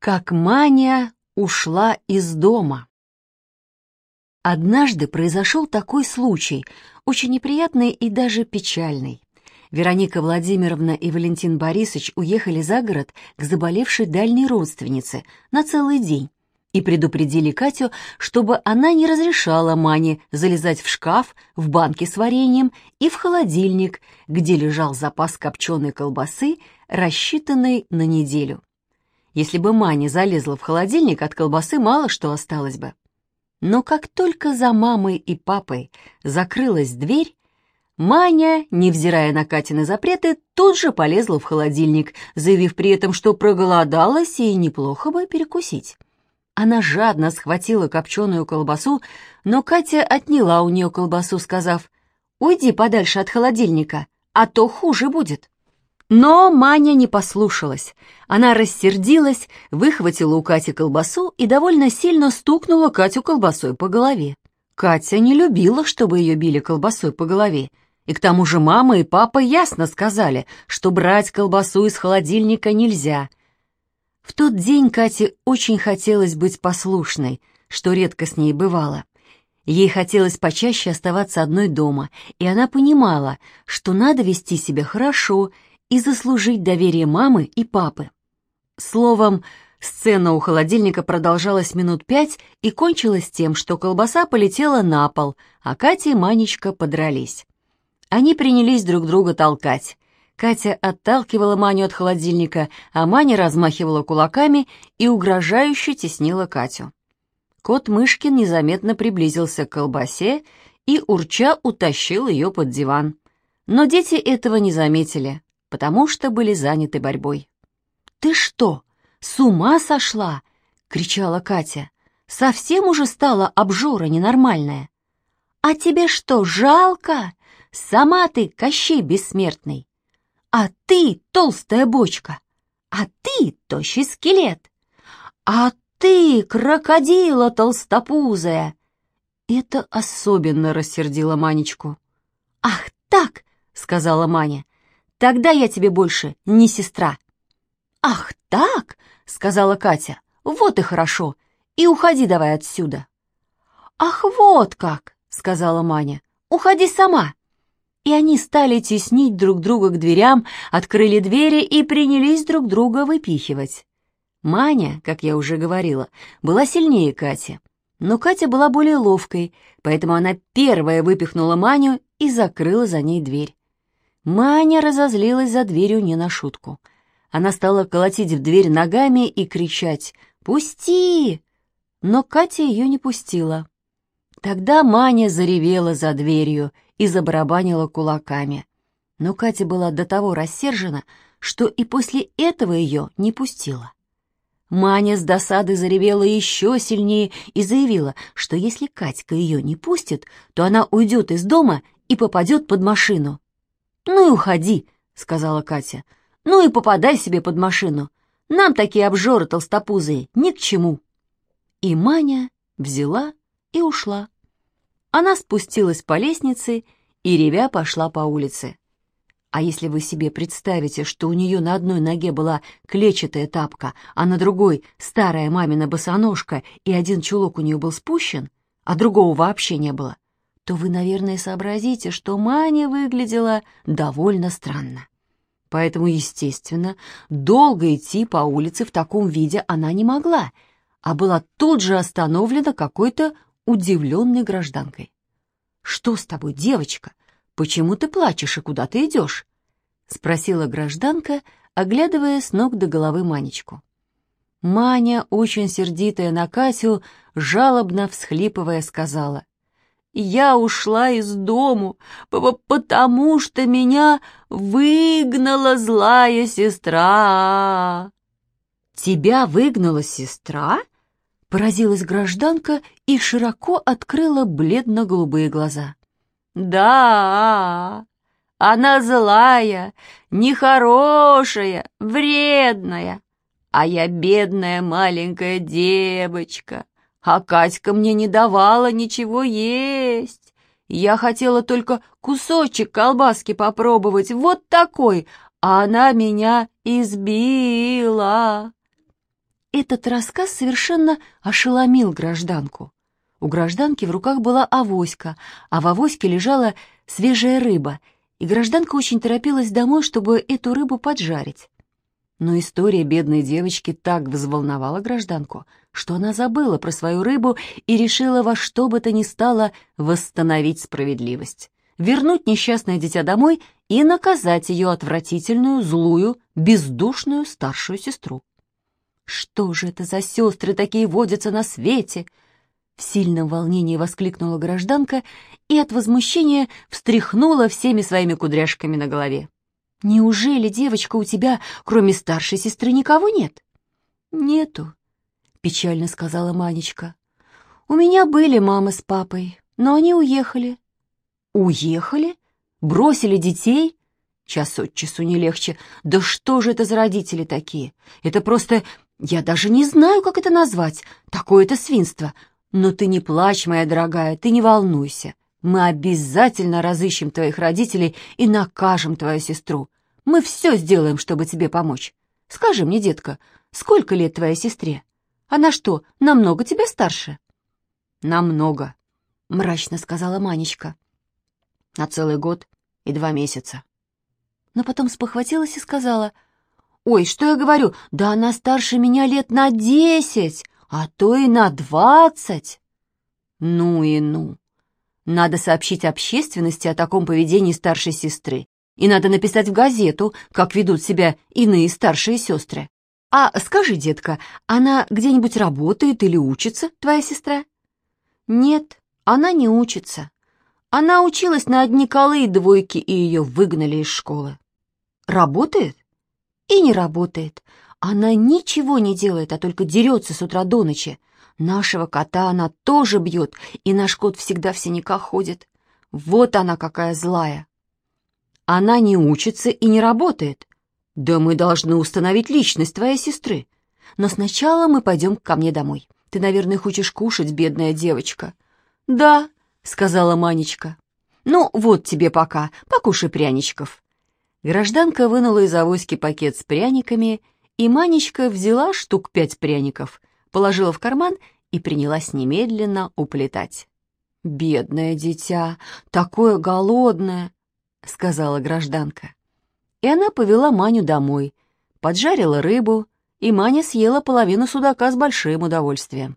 Как Маня ушла из дома. Однажды произошел такой случай, очень неприятный и даже печальный. Вероника Владимировна и Валентин Борисович уехали за город к заболевшей дальней родственнице на целый день и предупредили Катю, чтобы она не разрешала Мане залезать в шкаф, в банки с вареньем и в холодильник, где лежал запас копченой колбасы, рассчитанный на неделю. Если бы Маня залезла в холодильник, от колбасы мало что осталось бы. Но как только за мамой и папой закрылась дверь, Маня, невзирая на Катины запреты, тут же полезла в холодильник, заявив при этом, что проголодалась и неплохо бы перекусить. Она жадно схватила копченую колбасу, но Катя отняла у нее колбасу, сказав, «Уйди подальше от холодильника, а то хуже будет». Но Маня не послушалась. Она рассердилась, выхватила у Кати колбасу и довольно сильно стукнула Катю колбасой по голове. Катя не любила, чтобы ее били колбасой по голове. И к тому же мама и папа ясно сказали, что брать колбасу из холодильника нельзя. В тот день Кате очень хотелось быть послушной, что редко с ней бывало. Ей хотелось почаще оставаться одной дома, и она понимала, что надо вести себя хорошо и заслужить доверие мамы и папы. Словом, сцена у холодильника продолжалась минут пять и кончилась тем, что колбаса полетела на пол, а Катя и Манечка подрались. Они принялись друг друга толкать. Катя отталкивала Маню от холодильника, а Маня размахивала кулаками и угрожающе теснила Катю. Кот Мышкин незаметно приблизился к колбасе и, урча, утащил ее под диван. Но дети этого не заметили потому что были заняты борьбой. «Ты что, с ума сошла?» — кричала Катя. «Совсем уже стала обжора ненормальная». «А тебе что, жалко? Сама ты Кощей бессмертный. А ты толстая бочка. А ты тощий скелет. А ты крокодила толстопузая». Это особенно рассердило Манечку. «Ах так!» — сказала Маня. Тогда я тебе больше не сестра». «Ах так?» — сказала Катя. «Вот и хорошо. И уходи давай отсюда». «Ах, вот как!» — сказала Маня. «Уходи сама». И они стали теснить друг друга к дверям, открыли двери и принялись друг друга выпихивать. Маня, как я уже говорила, была сильнее Кати. Но Катя была более ловкой, поэтому она первая выпихнула Маню и закрыла за ней дверь. Маня разозлилась за дверью не на шутку. Она стала колотить в дверь ногами и кричать «Пусти!», но Катя ее не пустила. Тогда Маня заревела за дверью и забарабанила кулаками. Но Катя была до того рассержена, что и после этого ее не пустила. Маня с досады заревела еще сильнее и заявила, что если Катька ее не пустит, то она уйдет из дома и попадет под машину. «Ну и уходи», — сказала Катя. «Ну и попадай себе под машину. Нам такие обжоры толстопузые ни к чему». И Маня взяла и ушла. Она спустилась по лестнице и, ревя, пошла по улице. А если вы себе представите, что у нее на одной ноге была клетчатая тапка, а на другой — старая мамина босоножка, и один чулок у нее был спущен, а другого вообще не было — то вы, наверное, сообразите, что Маня выглядела довольно странно. Поэтому, естественно, долго идти по улице в таком виде она не могла, а была тут же остановлена какой-то удивленной гражданкой. «Что с тобой, девочка? Почему ты плачешь и куда ты идешь?» — спросила гражданка, оглядывая с ног до головы Манечку. Маня, очень сердитая на Катю, жалобно всхлипывая, сказала, я ушла из дому, потому что меня выгнала злая сестра. Тебя выгнала сестра? Поразилась гражданка и широко открыла бледно-голубые глаза. Да, она злая, нехорошая, вредная, а я бедная маленькая девочка, а Катька мне не давала ничего есть. Я хотела только кусочек колбаски попробовать, вот такой, а она меня избила. этот рассказ совершенно ошеломил гражданку. У гражданки в руках была авоська, а в авоське лежала свежая рыба, и гражданка очень торопилась домой, чтобы эту рыбу поджарить. Но история бедной девочки так взволновала гражданку, что она забыла про свою рыбу и решила во что бы то ни стало восстановить справедливость, вернуть несчастное дитя домой и наказать ее отвратительную, злую, бездушную старшую сестру. «Что же это за сестры такие водятся на свете?» В сильном волнении воскликнула гражданка и от возмущения встряхнула всеми своими кудряшками на голове. Неужели, девочка, у тебя, кроме старшей сестры, никого нет? Нету, печально сказала Манечка. У меня были мама с папой, но они уехали. Уехали? Бросили детей? Час от часу не легче. Да что же это за родители такие? Это просто... Я даже не знаю, как это назвать. Такое-то свинство. Но ты не плачь, моя дорогая, ты не волнуйся. Мы обязательно разыщем твоих родителей и накажем твою сестру. Мы все сделаем, чтобы тебе помочь. Скажи мне, детка, сколько лет твоей сестре? Она что, намного тебя старше?» «Намного», — мрачно сказала Манечка. «На целый год и два месяца». Но потом спохватилась и сказала, «Ой, что я говорю, да она старше меня лет на десять, а то и на двадцать». «Ну и ну», надо сообщить общественности о таком поведении старшей сестры. И надо написать в газету, как ведут себя иные старшие сестры. А скажи, детка, она где-нибудь работает или учится, твоя сестра? Нет, она не учится. Она училась на одни колы и двойки, и ее выгнали из школы. Работает? И не работает. Она ничего не делает, а только дерется с утра до ночи. Нашего кота она тоже бьет, и наш кот всегда в синяках ходит. Вот она какая злая. Она не учится и не работает. Да мы должны установить личность твоей сестры. Но сначала мы пойдем ко мне домой. Ты, наверное, хочешь кушать, бедная девочка. Да, сказала Манечка. Ну, вот тебе пока, покушай пряничков. Гражданка вынула из авоськи пакет с пряниками, и Манечка взяла штук пять пряников, положила в карман и принялась немедленно уплетать. «Бедное дитя, такое голодное!» — сказала гражданка. И она повела Маню домой, поджарила рыбу, и Маня съела половину судака с большим удовольствием.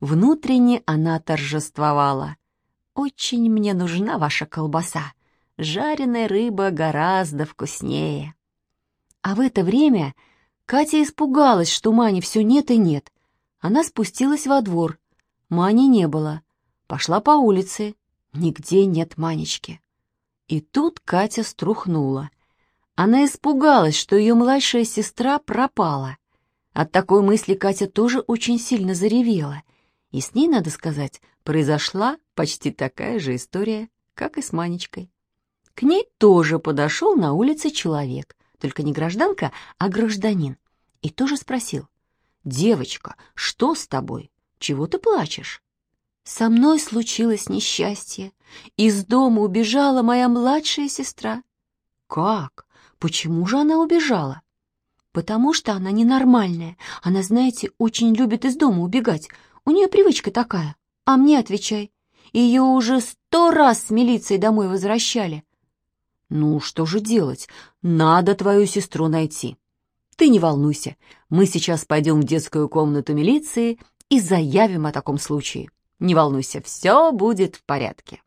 Внутренне она торжествовала. «Очень мне нужна ваша колбаса. Жареная рыба гораздо вкуснее». А в это время Катя испугалась, что Мани все нет и нет, она спустилась во двор. Мани не было. Пошла по улице. Нигде нет Манечки. И тут Катя струхнула. Она испугалась, что ее младшая сестра пропала. От такой мысли Катя тоже очень сильно заревела. И с ней, надо сказать, произошла почти такая же история, как и с Манечкой. К ней тоже подошел на улице человек, только не гражданка, а гражданин, и тоже спросил, «Девочка, что с тобой? Чего ты плачешь?» «Со мной случилось несчастье. Из дома убежала моя младшая сестра». «Как? Почему же она убежала?» «Потому что она ненормальная. Она, знаете, очень любит из дома убегать. У нее привычка такая. А мне отвечай. Ее уже сто раз с милицией домой возвращали». «Ну, что же делать? Надо твою сестру найти». Ты не волнуйся, мы сейчас пойдем в детскую комнату милиции и заявим о таком случае. Не волнуйся, все будет в порядке.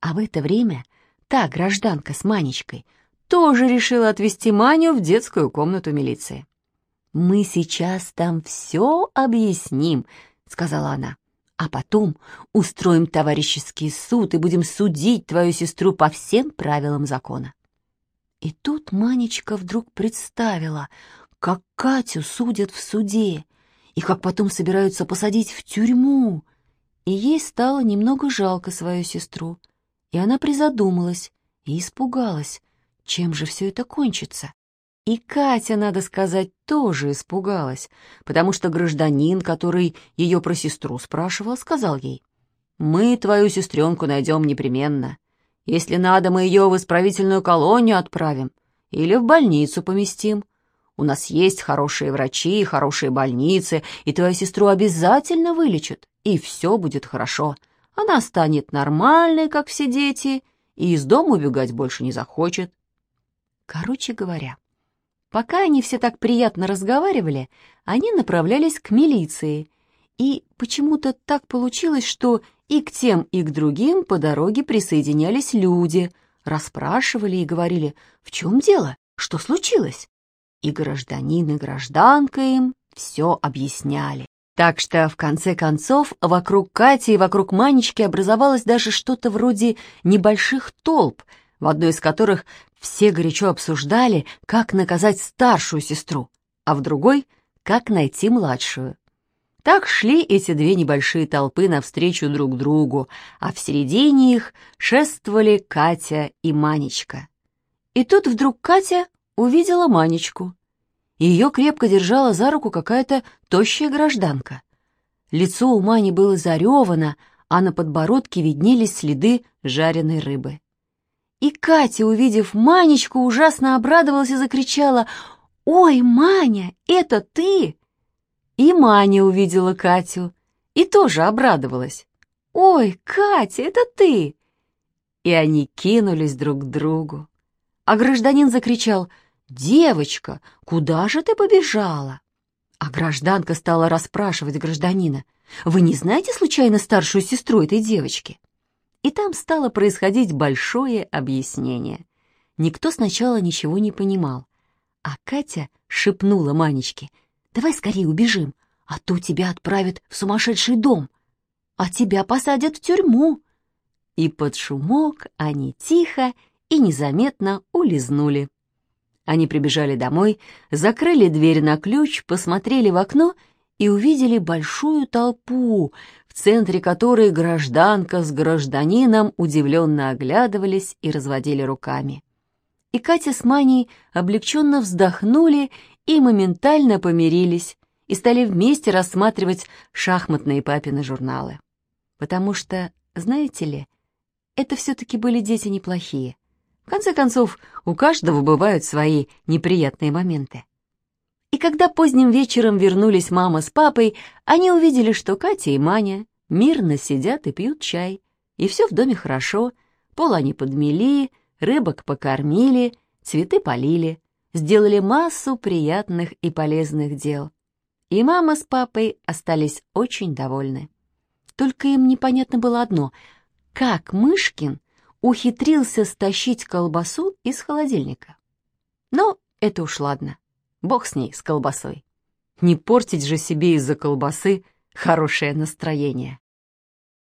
А в это время та гражданка с Манечкой тоже решила отвезти Маню в детскую комнату милиции. «Мы сейчас там все объясним», — сказала она. «А потом устроим товарищеский суд и будем судить твою сестру по всем правилам закона». И тут Манечка вдруг представила, как Катю судят в суде, и как потом собираются посадить в тюрьму. И ей стало немного жалко свою сестру, и она призадумалась и испугалась, чем же все это кончится. И Катя, надо сказать, тоже испугалась, потому что гражданин, который ее про сестру спрашивал, сказал ей, «Мы твою сестренку найдем непременно. Если надо, мы ее в исправительную колонию отправим или в больницу поместим. У нас есть хорошие врачи, хорошие больницы, и твою сестру обязательно вылечат, и все будет хорошо. Она станет нормальной, как все дети, и из дома убегать больше не захочет. Короче говоря, пока они все так приятно разговаривали, они направлялись к милиции, и почему-то так получилось, что и к тем, и к другим по дороге присоединялись люди, расспрашивали и говорили, в чем дело, что случилось. И гражданин, и гражданка им все объясняли. Так что, в конце концов, вокруг Кати и вокруг Манечки образовалось даже что-то вроде небольших толп, в одной из которых все горячо обсуждали, как наказать старшую сестру, а в другой — как найти младшую. Так шли эти две небольшие толпы навстречу друг другу, а в середине их шествовали Катя и Манечка. И тут вдруг Катя увидела Манечку. Ее крепко держала за руку какая-то тощая гражданка. Лицо у Мани было заревано, а на подбородке виднелись следы жареной рыбы. И Катя, увидев Манечку, ужасно обрадовалась и закричала «Ой, Маня, это ты!» И Маня увидела Катю и тоже обрадовалась. «Ой, Катя, это ты!» И они кинулись друг к другу. А гражданин закричал «Девочка, куда же ты побежала?» А гражданка стала расспрашивать гражданина «Вы не знаете случайно старшую сестру этой девочки?» И там стало происходить большое объяснение. Никто сначала ничего не понимал. А Катя шепнула Манечке Давай скорее убежим, а то тебя отправят в сумасшедший дом, а тебя посадят в тюрьму». И под шумок они тихо и незаметно улизнули. Они прибежали домой, закрыли дверь на ключ, посмотрели в окно и увидели большую толпу, в центре которой гражданка с гражданином удивленно оглядывались и разводили руками. И Катя с Маней облегченно вздохнули и моментально помирились и стали вместе рассматривать шахматные папины журналы. Потому что, знаете ли, это все-таки были дети неплохие. В конце концов, у каждого бывают свои неприятные моменты. И когда поздним вечером вернулись мама с папой, они увидели, что Катя и Маня мирно сидят и пьют чай. И все в доме хорошо, пол они подмели, рыбок покормили, цветы полили сделали массу приятных и полезных дел. И мама с папой остались очень довольны. Только им непонятно было одно — как Мышкин ухитрился стащить колбасу из холодильника. Но это уж ладно, бог с ней, с колбасой. Не портить же себе из-за колбасы хорошее настроение.